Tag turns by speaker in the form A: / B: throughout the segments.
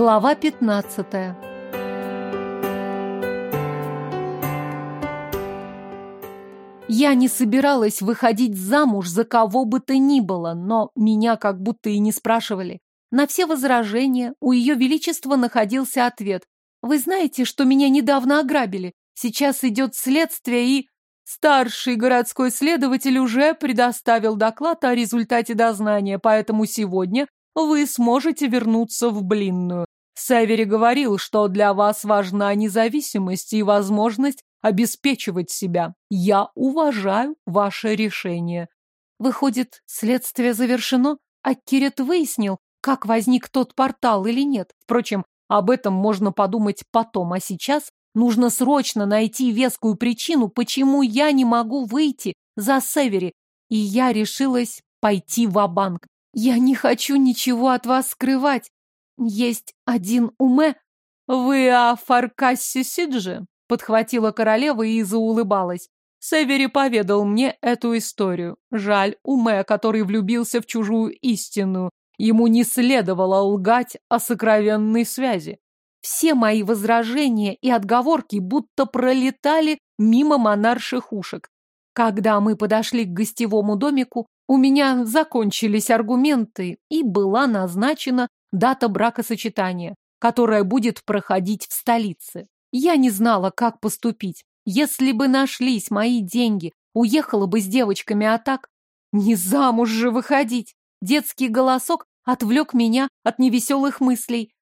A: Глава 15 Я не собиралась выходить замуж за кого бы то ни было, но меня как будто и не спрашивали. На все возражения у Ее Величества находился ответ. «Вы знаете, что меня недавно ограбили? Сейчас идет следствие и...» Старший городской следователь уже предоставил доклад о результате дознания, поэтому сегодня вы сможете вернуться в Блинную. Севери говорил, что для вас важна независимость и возможность обеспечивать себя. Я уважаю ваше решение. Выходит, следствие завершено, а Кирит выяснил, как возник тот портал или нет. Впрочем, об этом можно подумать потом, а сейчас нужно срочно найти вескую причину, почему я не могу выйти за Севери, и я решилась пойти в банк я не хочу ничего от вас скрывать. Есть один уме. Вы о Фаркассе Сидже? Подхватила королева и заулыбалась. Севери поведал мне эту историю. Жаль, Уме, который влюбился в чужую истину. Ему не следовало лгать о сокровенной связи. Все мои возражения и отговорки будто пролетали мимо монарших ушек. Когда мы подошли к гостевому домику, у меня закончились аргументы, и была назначена дата бракосочетания, которая будет проходить в столице. Я не знала, как поступить. Если бы нашлись мои деньги, уехала бы с девочками, а так... Не замуж же выходить! Детский голосок отвлек меня от невеселых мыслей.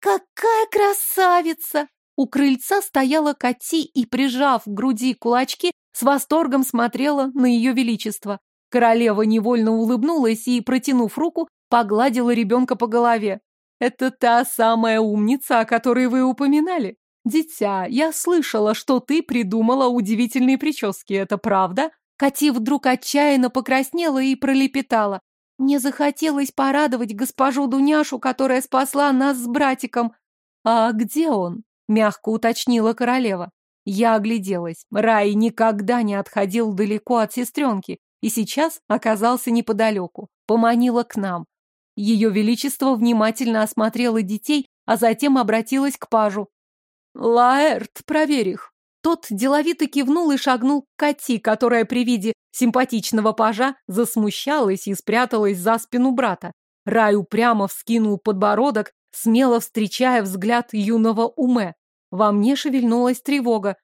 A: «Какая красавица!» У крыльца стояла Кати и, прижав к груди кулачки, с восторгом смотрела на ее величество. Королева невольно улыбнулась и, протянув руку, погладила ребенка по голове. «Это та самая умница, о которой вы упоминали? Дитя, я слышала, что ты придумала удивительные прически, это правда?» Кати вдруг отчаянно покраснела и пролепетала. «Мне захотелось порадовать госпожу Дуняшу, которая спасла нас с братиком». «А где он?» — мягко уточнила королева. Я огляделась. Рай никогда не отходил далеко от сестренки, и сейчас оказался неподалеку, поманила к нам. Ее Величество внимательно осмотрело детей, а затем обратилась к пажу. «Лаэрт, проверь их». Тот деловито кивнул и шагнул к Кати, которая при виде симпатичного пажа засмущалась и спряталась за спину брата. Рай упрямо вскинул подбородок, смело встречая взгляд юного Уме. Во мне шевельнулась тревога.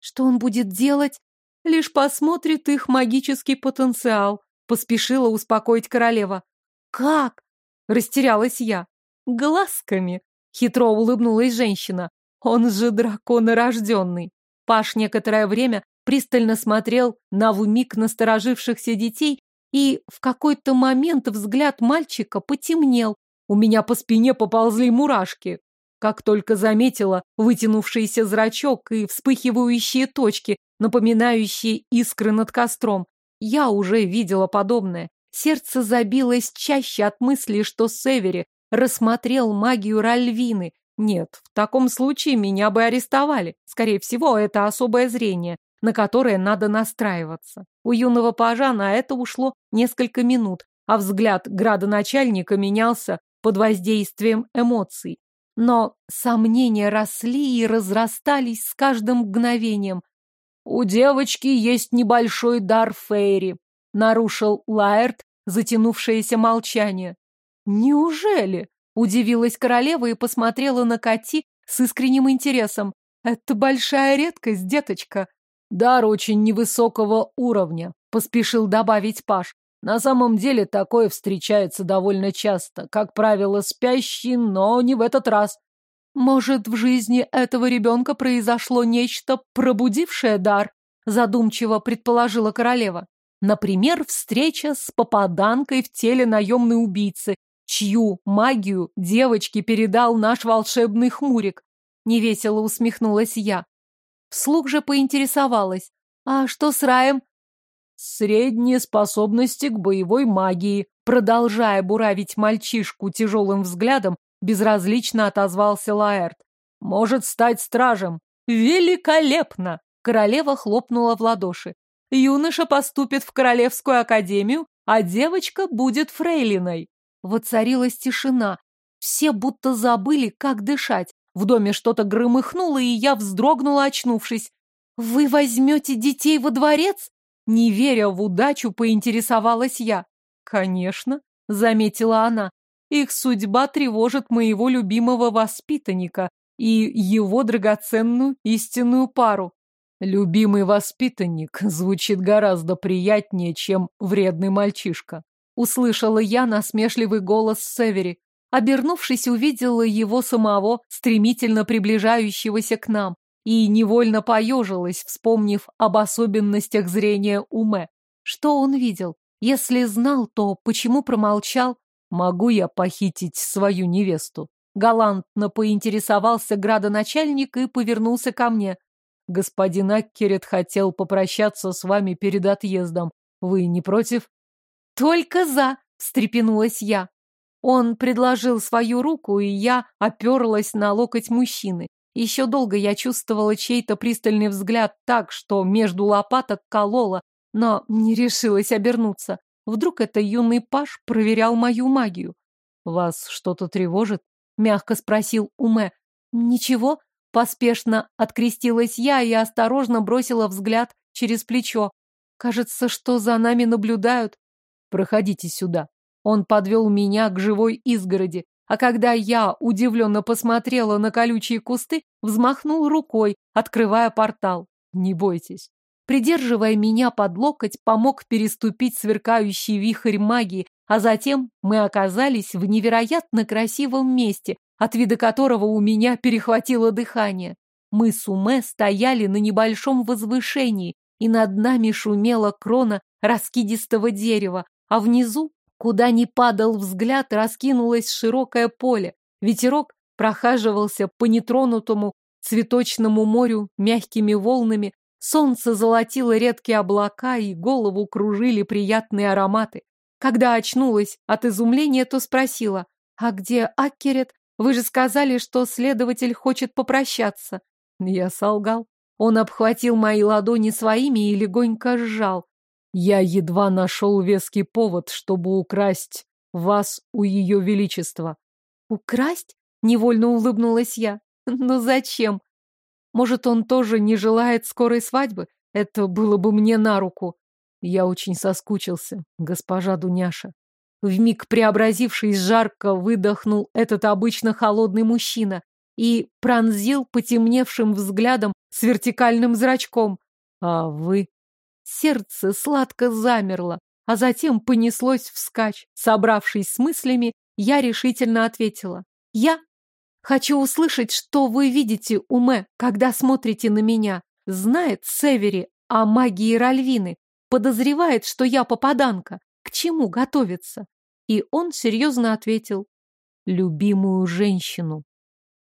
A: Что он будет делать? лишь посмотрит их магический потенциал, поспешила успокоить королева. Как? Растерялась я. Глазками. Хитро улыбнулась женщина. Он же драконорожденный. Паш некоторое время пристально смотрел на вмиг насторожившихся детей, и в какой-то момент взгляд мальчика потемнел. У меня по спине поползли мурашки. Как только заметила вытянувшийся зрачок и вспыхивающие точки, напоминающие искры над костром. Я уже видела подобное. Сердце забилось чаще от мысли, что Севери рассмотрел магию Ральвины. Нет, в таком случае меня бы арестовали. Скорее всего, это особое зрение, на которое надо настраиваться. У юного пажа на это ушло несколько минут, а взгляд градоначальника менялся под воздействием эмоций. Но сомнения росли и разрастались с каждым мгновением. «У девочки есть небольшой дар Фейри», — нарушил Лаэрт затянувшееся молчание. «Неужели?» — удивилась королева и посмотрела на Кати с искренним интересом. «Это большая редкость, деточка». «Дар очень невысокого уровня», — поспешил добавить Паш. «На самом деле такое встречается довольно часто. Как правило, спящий, но не в этот раз. Может, в жизни этого ребенка произошло нечто, пробудившее дар? Задумчиво предположила королева. Например, встреча с попаданкой в теле наемной убийцы, чью магию девочке передал наш волшебный хмурик. Невесело усмехнулась я. Вслух же поинтересовалась. А что с Раем? Средние способности к боевой магии. Продолжая буравить мальчишку тяжелым взглядом, безразлично отозвался Лаэрт. Может стать стражем. Великолепно! Королева хлопнула в ладоши. Юноша поступит в Королевскую академию, а девочка будет фрейлиной. Воцарилась тишина. Все будто забыли, как дышать. В доме что-то громыхнуло, и я вздрогнула, очнувшись. «Вы возьмете детей во дворец?» Не веря в удачу, поинтересовалась я. «Конечно», — заметила она. «Их судьба тревожит моего любимого воспитанника и его драгоценную истинную пару. Любимый воспитанник звучит гораздо приятнее, чем вредный мальчишка. Услышала я насмешливый голос Севери. Обернувшись, увидела его самого, стремительно приближающегося к нам, и невольно поежилась, вспомнив об особенностях зрения Уме. Что он видел? Если знал, то почему промолчал? Могу я похитить свою невесту? Галантно поинтересовался градоначальник и повернулся ко мне. Господин Аккерет хотел попрощаться с вами перед отъездом. Вы не против? Только за, встрепенулась я. Он предложил свою руку, и я оперлась на локоть мужчины. Еще долго я чувствовала чей-то пристальный взгляд так, что между лопаток колола, но не решилась обернуться. Вдруг это юный паш проверял мою магию. «Вас что-то тревожит?» — мягко спросил Уме. «Ничего», Поспешно открестилась я и осторожно бросила взгляд через плечо. Кажется, что за нами наблюдают. Проходите сюда. Он подвел меня к живой изгороди, а когда я удивленно посмотрела на колючие кусты, взмахнул рукой, открывая портал. Не бойтесь. Придерживая меня под локоть, помог переступить сверкающий вихрь магии, а затем мы оказались в невероятно красивом месте, от вида которого у меня перехватило дыхание. Мы с Уме стояли на небольшом возвышении, и над нами шумела крона раскидистого дерева, а внизу, куда ни падал взгляд, раскинулось широкое поле. Ветерок прохаживался по нетронутому цветочному морю мягкими волнами, солнце золотило редкие облака, и голову кружили приятные ароматы. Когда очнулась от изумления, то спросила, а где Аккерет? Вы же сказали, что следователь хочет попрощаться. Я солгал. Он обхватил мои ладони своими и легонько сжал. Я едва нашел веский повод, чтобы украсть вас у ее величества. Украсть? Невольно улыбнулась я. Но зачем? Может, он тоже не желает скорой свадьбы? Это было бы мне на руку. Я очень соскучился, госпожа Дуняша. Вмиг преобразившись жарко, выдохнул этот обычно холодный мужчина и пронзил потемневшим взглядом с вертикальным зрачком. А вы? Сердце сладко замерло, а затем понеслось вскачь. Собравшись с мыслями, я решительно ответила. Я хочу услышать, что вы видите, Уме, когда смотрите на меня. Знает Севери о магии Ральвины, подозревает, что я попаданка. К чему готовится? И он серьезно ответил. Любимую женщину.